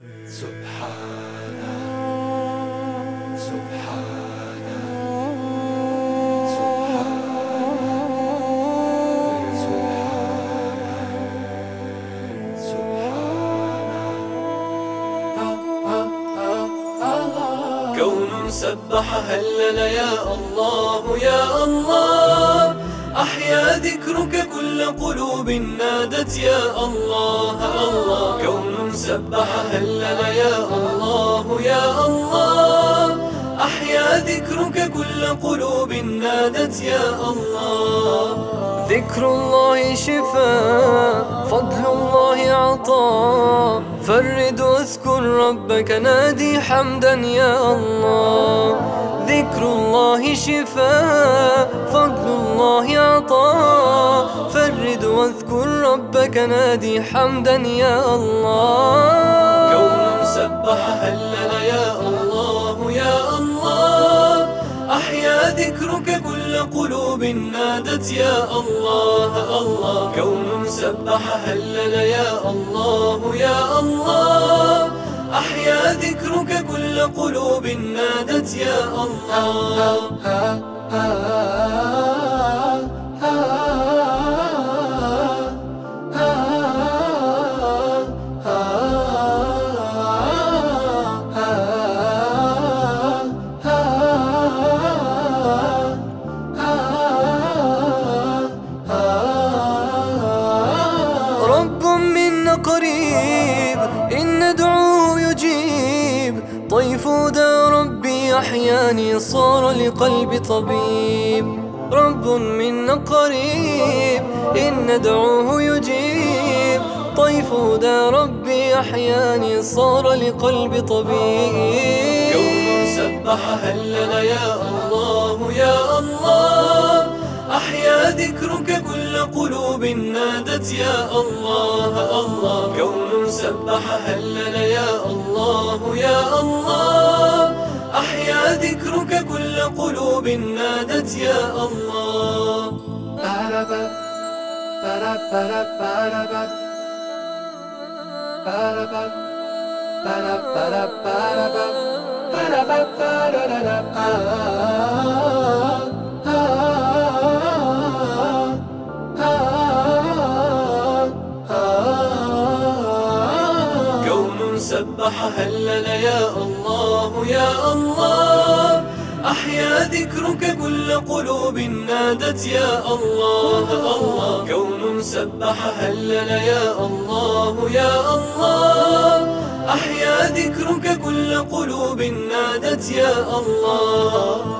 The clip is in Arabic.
كون سبح هلل يا الله يا الله. أحيا ذكرك كل قلوب نادت يا الله الله. كون سبح هلل يا الله يا الله. أحيا ذكرك كل قلوب نادت يا الله. ذكر الله شفاء فضل الله عطاء. فرد واذكر ربك نادي حمدا يا الله. ذكر الله شفاء فضل ربك نادي حمدا يا الله. كون سبح هلل يا الله يا الله. أحيا ذكرك كل قلوب نادت يا الله الله. كون سبح هلل يا الله يا الله. أحيا ذكرك كل قلوب نادت يا الله. رب منا قريب إن ندعوه يجيب. طيف دا ربي أحياني صار لقلبي طبيب. رب منا قريب إن ندعوه يجيب. طيف دا ربي أحياني صار لقلبي طبيب. كون سبح هلل يا الله يا الله أحيا ذكرك كل قلوب نادت يا الله الله. كون سبح هلل يا الله يا الله. أحيا ذكرك كل قلوب نادت يا الله. كون سبح هلل يا الله يا الله. أحيا ذكرك كل قلوب نادت يا الله الله. كون سبح هلل يا الله يا الله. أحيا ذكرك كل قلوب نادت يا الله.